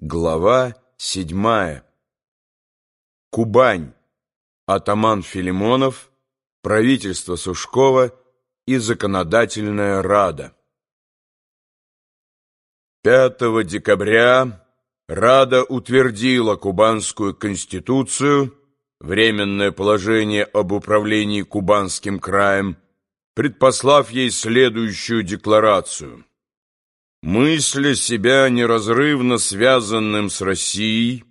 Глава седьмая. Кубань. Атаман Филимонов, правительство Сушкова и Законодательная Рада. 5 декабря Рада утвердила Кубанскую Конституцию, Временное положение об управлении Кубанским краем, предпослав ей следующую декларацию – Мысля себя неразрывно связанным с Россией,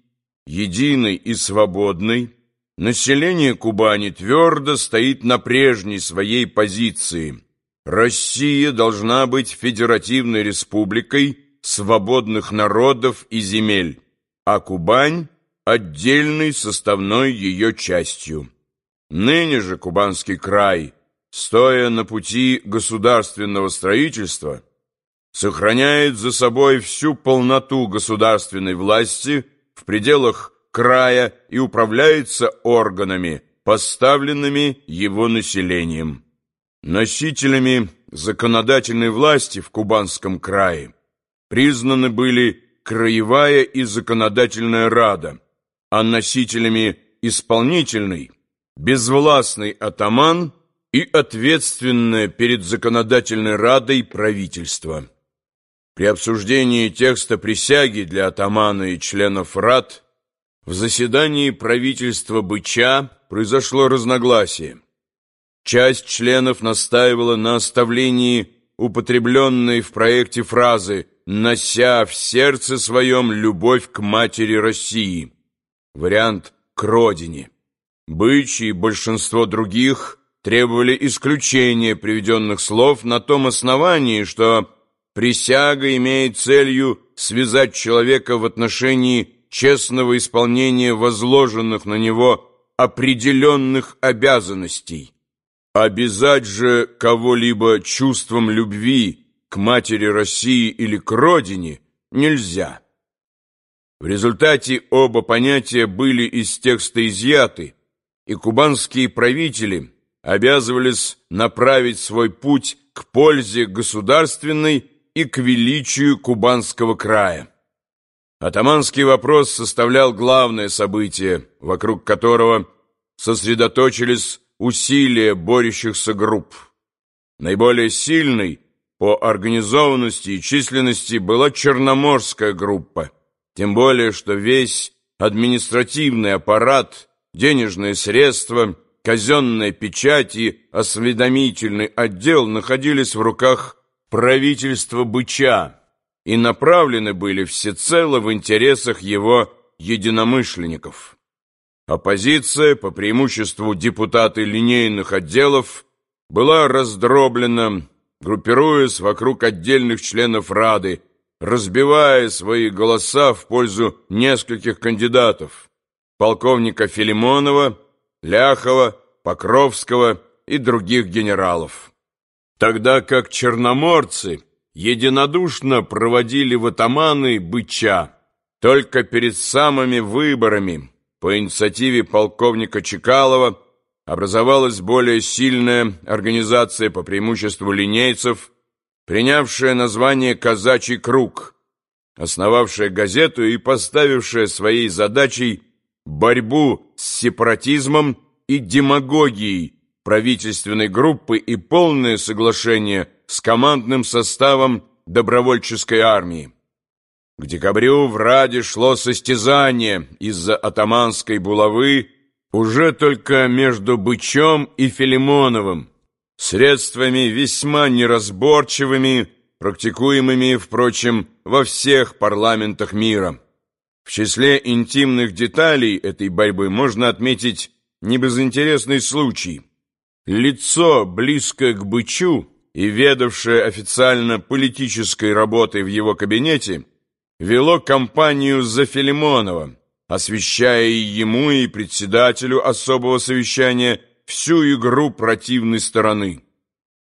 единой и свободной, население Кубани твердо стоит на прежней своей позиции. Россия должна быть федеративной республикой свободных народов и земель, а Кубань – отдельной составной ее частью. Ныне же Кубанский край, стоя на пути государственного строительства – сохраняет за собой всю полноту государственной власти в пределах края и управляется органами, поставленными его населением. Носителями законодательной власти в Кубанском крае признаны были Краевая и Законодательная Рада, а носителями исполнительной – безвластный атаман и ответственное перед Законодательной Радой правительство. При обсуждении текста присяги для атамана и членов РАД в заседании правительства Быча произошло разногласие. Часть членов настаивала на оставлении употребленной в проекте фразы «нося в сердце своем любовь к матери России» вариант «к родине». Бычи и большинство других требовали исключения приведенных слов на том основании, что Присяга имеет целью связать человека в отношении честного исполнения возложенных на него определенных обязанностей. Обязать же кого-либо чувством любви к матери России или к родине нельзя. В результате оба понятия были из текста изъяты, и кубанские правители обязывались направить свой путь к пользе государственной и к величию Кубанского края. Атаманский вопрос составлял главное событие, вокруг которого сосредоточились усилия борющихся групп. Наиболее сильной по организованности и численности была Черноморская группа, тем более что весь административный аппарат, денежные средства, казенная печать и осведомительный отдел находились в руках правительства Быча и направлены были всецело в интересах его единомышленников. Оппозиция, по преимуществу депутаты линейных отделов, была раздроблена, группируясь вокруг отдельных членов Рады, разбивая свои голоса в пользу нескольких кандидатов полковника Филимонова, Ляхова, Покровского и других генералов тогда как черноморцы единодушно проводили в атаманы быча только перед самыми выборами. По инициативе полковника Чекалова образовалась более сильная организация по преимуществу линейцев, принявшая название «Казачий круг», основавшая газету и поставившая своей задачей борьбу с сепаратизмом и демагогией правительственной группы и полное соглашение с командным составом добровольческой армии. К декабрю в Раде шло состязание из-за атаманской булавы уже только между Бычом и Филимоновым, средствами весьма неразборчивыми, практикуемыми, впрочем, во всех парламентах мира. В числе интимных деталей этой борьбы можно отметить небезынтересный случай – Лицо, близкое к бычу и ведавшее официально политической работой в его кабинете, вело кампанию за Филимонова, освещая ему и председателю особого совещания всю игру противной стороны.